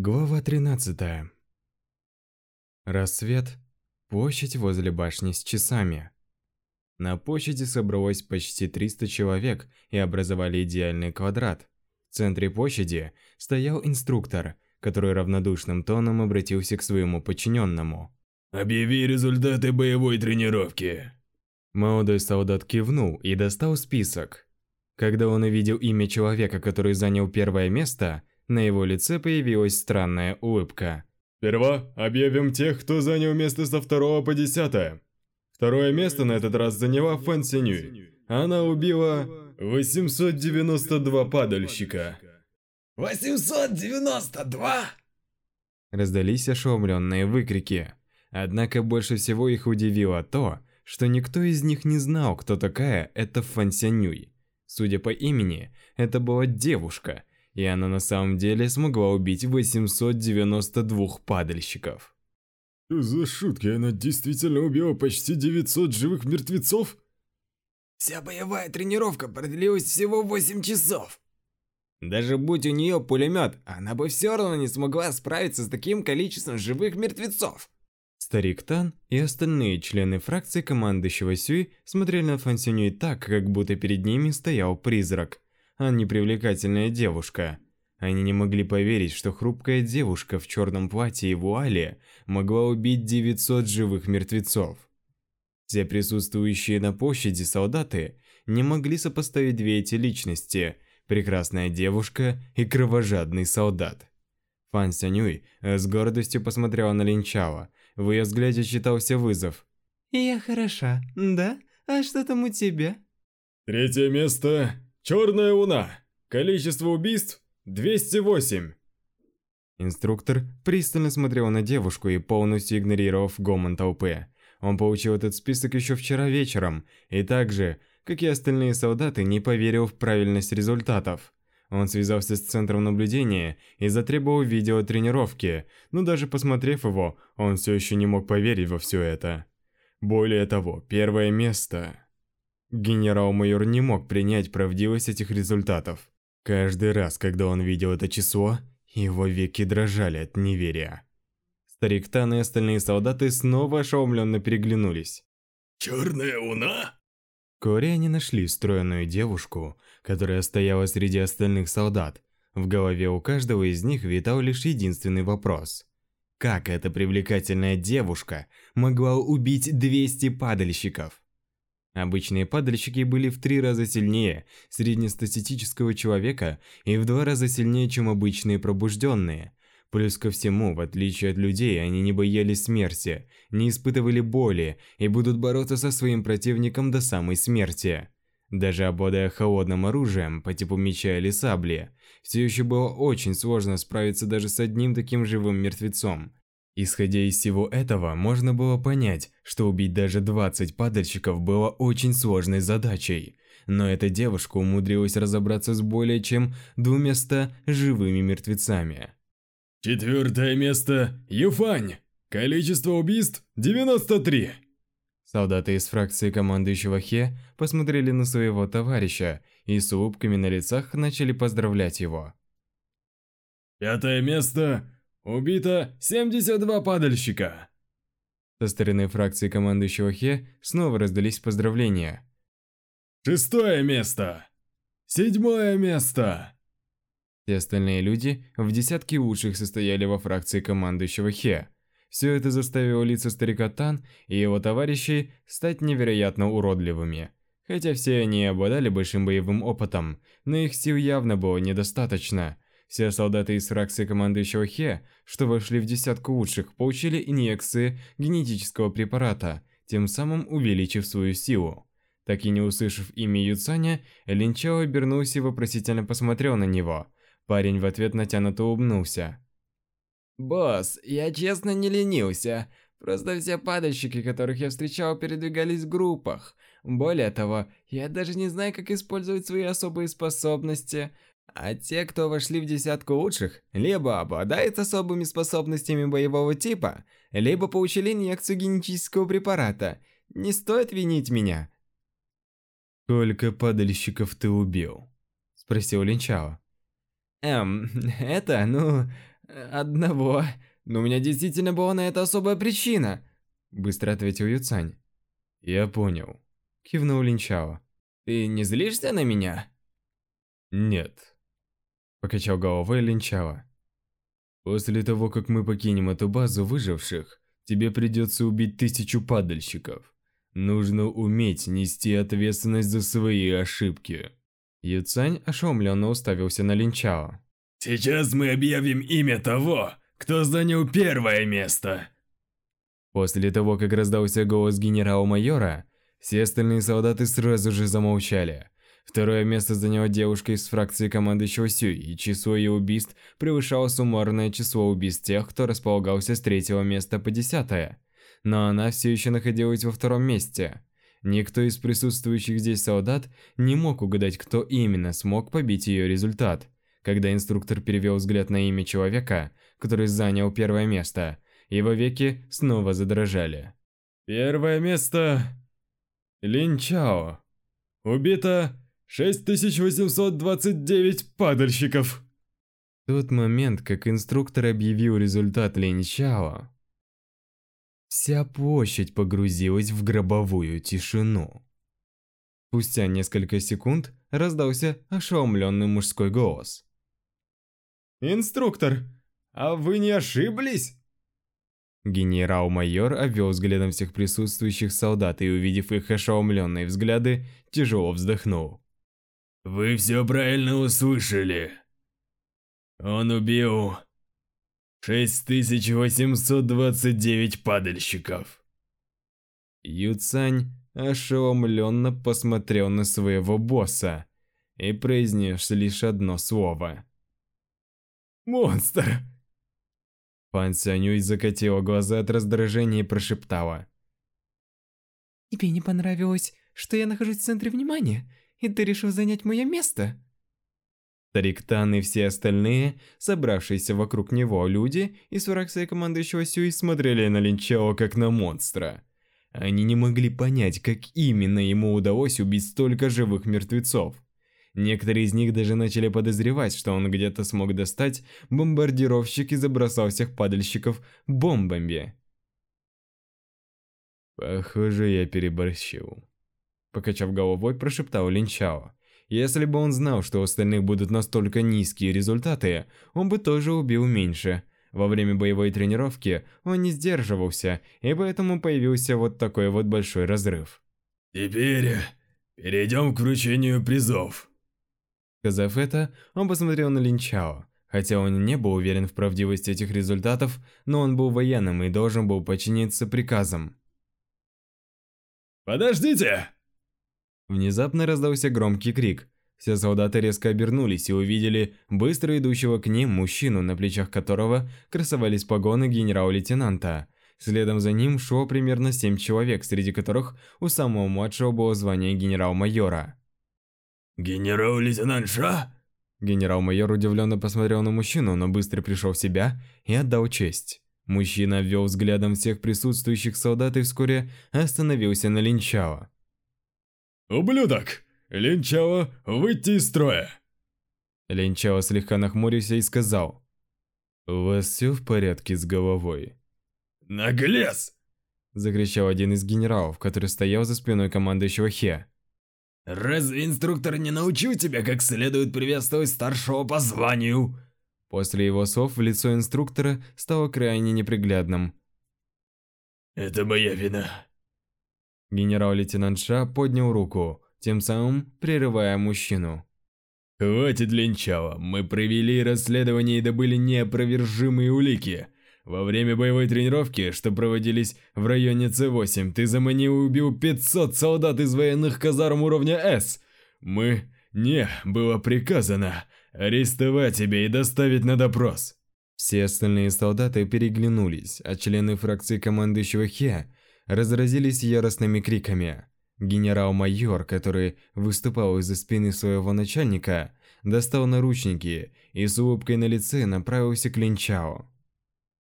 Глава 13. Рассвет. Площадь возле башни с часами. На площади собралось почти 300 человек и образовали идеальный квадрат. В центре площади стоял инструктор, который равнодушным тоном обратился к своему подчиненному. «Объяви результаты боевой тренировки!» Молодой солдат кивнул и достал список. Когда он увидел имя человека, который занял первое место – на его лице появилась странная улыбка. «Сперва объявим тех, кто занял место со второго по десятое. Второе место на этот раз заняла Фэн Синюй. Она убила 892 падальщика». «892!» Раздались ошеломленные выкрики. Однако больше всего их удивило то, что никто из них не знал, кто такая эта Фэн Сянюй. Судя по имени, это была девушка – и она на самом деле смогла убить 892 падальщиков. За шутки она действительно убила почти 900 живых мертвецов? Вся боевая тренировка продлилась всего 8 часов. Даже будь у нее пулемет, она бы все равно не смогла справиться с таким количеством живых мертвецов. Старик Тан и остальные члены фракции командующего Сюи смотрели на Фан Синюй так, как будто перед ними стоял призрак а не привлекательная девушка. Они не могли поверить, что хрупкая девушка в черном платье и вуале могла убить 900 живых мертвецов. Все присутствующие на площади солдаты не могли сопоставить две эти личности – прекрасная девушка и кровожадный солдат. Фан Сянюй э, с гордостью посмотрела на Линчао. В ее взгляде читался вызов. «Я хороша, да? А что там у тебя?» «Третье место Черная луна. Количество убийств – 208. Инструктор пристально смотрел на девушку и полностью игнорировав гомон толпы. Он получил этот список еще вчера вечером, и также, как и остальные солдаты, не поверил в правильность результатов. Он связался с центром наблюдения и затребовал видео тренировки, но даже посмотрев его, он все еще не мог поверить во все это. Более того, первое место... Генерал-майор не мог принять правдивость этих результатов. Каждый раз, когда он видел это число, его веки дрожали от неверия. Старик Тан и остальные солдаты снова ошеломленно переглянулись. «Черная уна! Вскоре они нашли стройную девушку, которая стояла среди остальных солдат. В голове у каждого из них витал лишь единственный вопрос. Как эта привлекательная девушка могла убить 200 падальщиков? Обычные падальщики были в три раза сильнее среднестатистического человека и в два раза сильнее, чем обычные пробужденные. Плюс ко всему, в отличие от людей, они не боялись смерти, не испытывали боли и будут бороться со своим противником до самой смерти. Даже обладая холодным оружием по типу меча или сабли, все еще было очень сложно справиться даже с одним таким живым мертвецом, Исходя из всего этого, можно было понять, что убить даже 20 падальщиков было очень сложной задачей. Но эта девушка умудрилась разобраться с более чем двумяста живыми мертвецами. Четвертое место – Юфань. Количество убийств – 93. Солдаты из фракции командующего Хе посмотрели на своего товарища и с улыбками на лицах начали поздравлять его. Пятое место Убито 72 падальщика. Со стороны фракции командующего Хе снова раздались поздравления. Шестое место. Седьмое место. Все остальные люди в десятке лучших состояли во фракции командующего Хе. Все это заставило лица старика Тан и его товарищей стать невероятно уродливыми. Хотя все они обладали большим боевым опытом, но их сил явно было недостаточно – все солдаты из фракции командующего Хе, что вошли в десятку лучших, получили инъекции генетического препарата, тем самым увеличив свою силу. Так и не услышав имя Юцаня, Линчао обернулся и вопросительно посмотрел на него. Парень в ответ натянуто улыбнулся. «Босс, я честно не ленился. Просто все падальщики, которых я встречал, передвигались в группах. Более того, я даже не знаю, как использовать свои особые способности. А те, кто вошли в десятку лучших, либо обладают особыми способностями боевого типа, либо получили инъекцию генетического препарата. Не стоит винить меня. «Сколько падальщиков ты убил?» – спросил Линчао. «Эм, это, ну, одного. Но у меня действительно была на это особая причина», – быстро ответил Юцань. «Я понял», – кивнул Линчао. «Ты не злишься на меня?» «Нет», Покачал головой Линчава. После того, как мы покинем эту базу выживших, тебе придется убить тысячу падальщиков. Нужно уметь нести ответственность за свои ошибки. Юцань ошеломленно уставился на Линчао. Сейчас мы объявим имя того, кто занял первое место. После того, как раздался голос генерала-майора, все остальные солдаты сразу же замолчали, Второе место заняла девушка из фракции команды Чосю, и число ее убийств превышало суммарное число убийств тех, кто располагался с третьего места по десятое. Но она все еще находилась во втором месте. Никто из присутствующих здесь солдат не мог угадать, кто именно смог побить ее результат. Когда инструктор перевел взгляд на имя человека, который занял первое место, его веки снова задрожали. Первое место... Лин Чао. Убито 6829 падальщиков!» Тот момент, как инструктор объявил результат Линь вся площадь погрузилась в гробовую тишину. Спустя несколько секунд раздался ошеломленный мужской голос. «Инструктор, а вы не ошиблись?» Генерал-майор обвел взглядом всех присутствующих солдат и, увидев их ошеломленные взгляды, тяжело вздохнул. Вы все правильно услышали. Он убил 6829 падальщиков. Юцань ошеломленно посмотрел на своего босса и произнес лишь одно слово. «Монстр!» Пан Сянюй закатила глаза от раздражения и прошептала. «Тебе не понравилось, что я нахожусь в центре внимания? и ты решил занять мое место?» Тариктан и все остальные, собравшиеся вокруг него люди из фракции командующего Сюи смотрели на Линчао как на монстра. Они не могли понять, как именно ему удалось убить столько живых мертвецов. Некоторые из них даже начали подозревать, что он где-то смог достать бомбардировщик и забросал всех падальщиков бомбами. Похоже, я переборщил. Покачав головой, прошептал Линчао. Если бы он знал, что у остальных будут настолько низкие результаты, он бы тоже убил меньше. Во время боевой тренировки он не сдерживался, и поэтому появился вот такой вот большой разрыв. «Теперь перейдем к вручению призов». Сказав это, он посмотрел на Линчао. Хотя он не был уверен в правдивости этих результатов, но он был военным и должен был подчиниться приказам. «Подождите!» Внезапно раздался громкий крик. Все солдаты резко обернулись и увидели быстро идущего к ним мужчину, на плечах которого красовались погоны генерал-лейтенанта. Следом за ним шло примерно семь человек, среди которых у самого младшего было звание генерал-майора. «Генерал-лейтенант Ша?» Генерал-майор удивленно посмотрел на мужчину, но быстро пришел в себя и отдал честь. Мужчина обвел взглядом всех присутствующих солдат и вскоре остановился на Линчао. «Ублюдок! Линчао, выйти из строя!» Линчао слегка нахмурился и сказал. «У вас все в порядке с головой?» «Наглец!» Закричал один из генералов, который стоял за спиной командующего Хе. «Разве инструктор не научил тебя, как следует приветствовать старшего по званию?» После его слов в лицо инструктора стало крайне неприглядным. «Это моя вина. Генерал-лейтенант Ша поднял руку, тем самым прерывая мужчину. «Хватит линчала, мы провели расследование и добыли неопровержимые улики. Во время боевой тренировки, что проводились в районе С-8, ты заманил и убил 500 солдат из военных казарм уровня С. Мы... не, было приказано арестовать тебя и доставить на допрос». Все остальные солдаты переглянулись, а члены фракции командующего Хе разразились яростными криками. Генерал-майор, который выступал из-за спины своего начальника, достал наручники и с улыбкой на лице направился к Линчао.